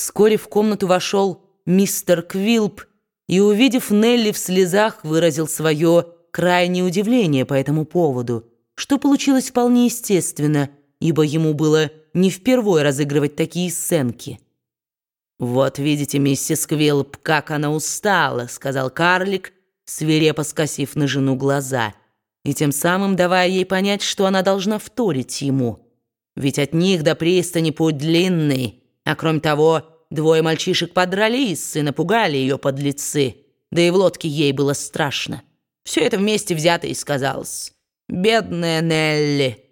Вскоре в комнату вошел мистер Квилп и, увидев Нелли в слезах, выразил свое крайнее удивление по этому поводу, что получилось вполне естественно, ибо ему было не впервой разыгрывать такие сценки. «Вот видите, миссис Квилп, как она устала», — сказал карлик, свирепо скосив на жену глаза, и тем самым давая ей понять, что она должна вторить ему. Ведь от них до пристани путь длинный, а кроме того, двое мальчишек подрались и напугали ее подлецы, да и в лодке ей было страшно. Все это вместе взято и сказалось. «Бедная Нелли!»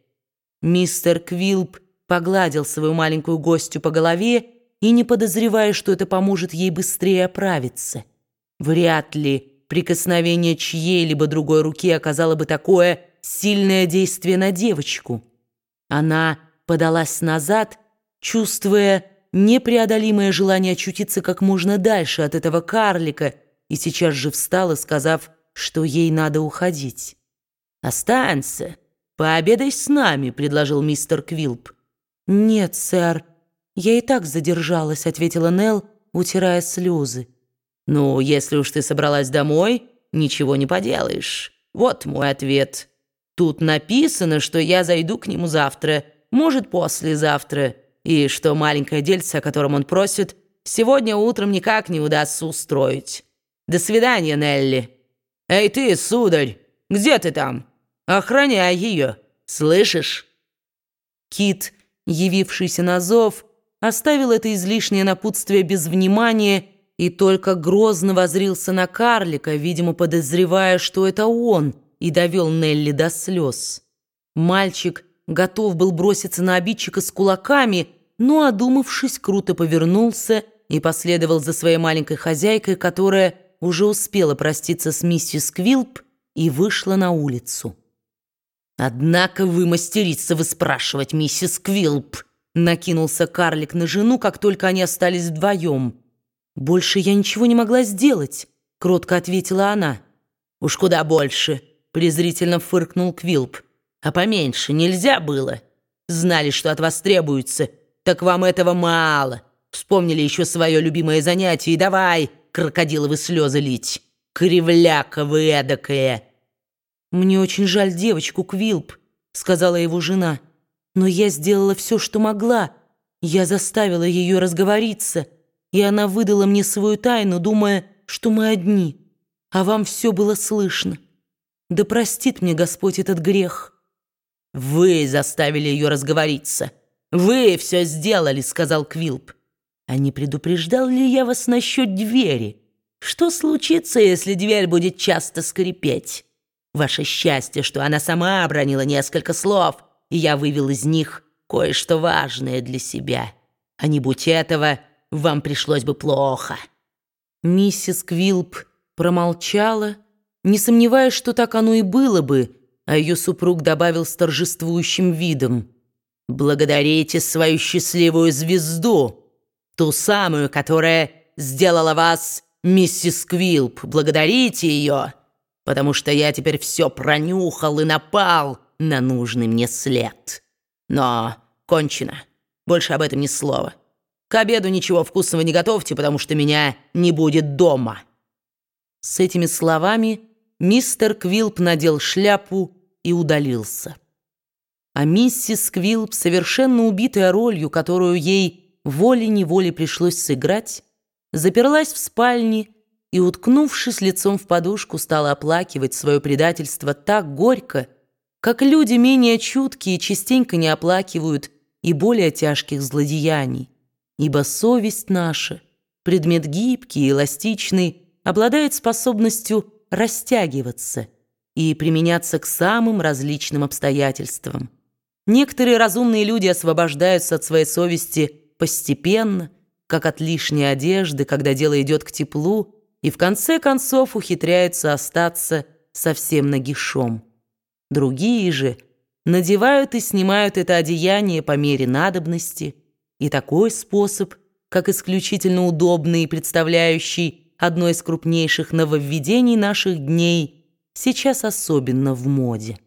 Мистер Квилп погладил свою маленькую гостью по голове и не подозревая, что это поможет ей быстрее оправиться. Вряд ли прикосновение чьей-либо другой руки оказало бы такое сильное действие на девочку. Она подалась назад, чувствуя непреодолимое желание очутиться как можно дальше от этого карлика, и сейчас же встала, сказав, что ей надо уходить. «Останься, пообедай с нами», — предложил мистер Квилп. «Нет, сэр», «Я и так задержалась», — ответила Нелл, утирая слезы. «Ну, если уж ты собралась домой, ничего не поделаешь. Вот мой ответ. Тут написано, что я зайду к нему завтра, может, послезавтра, и что маленькое дельце, о котором он просит, сегодня утром никак не удастся устроить. До свидания, Нелли. Эй ты, сударь, где ты там? Охраняй ее, слышишь?» Кит, явившийся на зов, оставил это излишнее напутствие без внимания и только грозно возрился на карлика, видимо, подозревая, что это он, и довел Нелли до слез. Мальчик готов был броситься на обидчика с кулаками, но, одумавшись, круто повернулся и последовал за своей маленькой хозяйкой, которая уже успела проститься с миссис Квилп и вышла на улицу. «Однако вы мастерица выспрашивать, миссис Квилп!» Накинулся карлик на жену, как только они остались вдвоем. «Больше я ничего не могла сделать», — кротко ответила она. «Уж куда больше», — презрительно фыркнул Квилп. «А поменьше нельзя было. Знали, что от вас требуется. Так вам этого мало. Вспомнили еще свое любимое занятие. И давай крокодиловы слезы лить. Кривляка вы эдакая». «Мне очень жаль девочку, Квилп», — сказала его жена. Но я сделала все, что могла. Я заставила ее разговориться, и она выдала мне свою тайну, думая, что мы одни, а вам все было слышно. Да простит мне Господь этот грех». «Вы заставили ее разговориться. Вы все сделали», — сказал Квилп. «А не предупреждал ли я вас насчет двери? Что случится, если дверь будет часто скрипеть? Ваше счастье, что она сама обронила несколько слов» и я вывел из них кое-что важное для себя. А не будь этого, вам пришлось бы плохо». Миссис Квилп промолчала, не сомневаясь, что так оно и было бы, а ее супруг добавил с торжествующим видом. «Благодарите свою счастливую звезду, ту самую, которая сделала вас миссис Квилп. Благодарите ее, потому что я теперь все пронюхал и напал» на нужный мне след. Но кончено. Больше об этом ни слова. К обеду ничего вкусного не готовьте, потому что меня не будет дома». С этими словами мистер Квилп надел шляпу и удалился. А миссис Квилп, совершенно убитая ролью, которую ей волей-неволей пришлось сыграть, заперлась в спальне и, уткнувшись лицом в подушку, стала оплакивать свое предательство так горько, как люди менее чуткие частенько не оплакивают и более тяжких злодеяний, ибо совесть наша, предмет гибкий и эластичный, обладает способностью растягиваться и применяться к самым различным обстоятельствам. Некоторые разумные люди освобождаются от своей совести постепенно, как от лишней одежды, когда дело идет к теплу, и в конце концов ухитряются остаться совсем нагишом. Другие же надевают и снимают это одеяние по мере надобности, и такой способ, как исключительно удобный и представляющий одно из крупнейших нововведений наших дней, сейчас особенно в моде.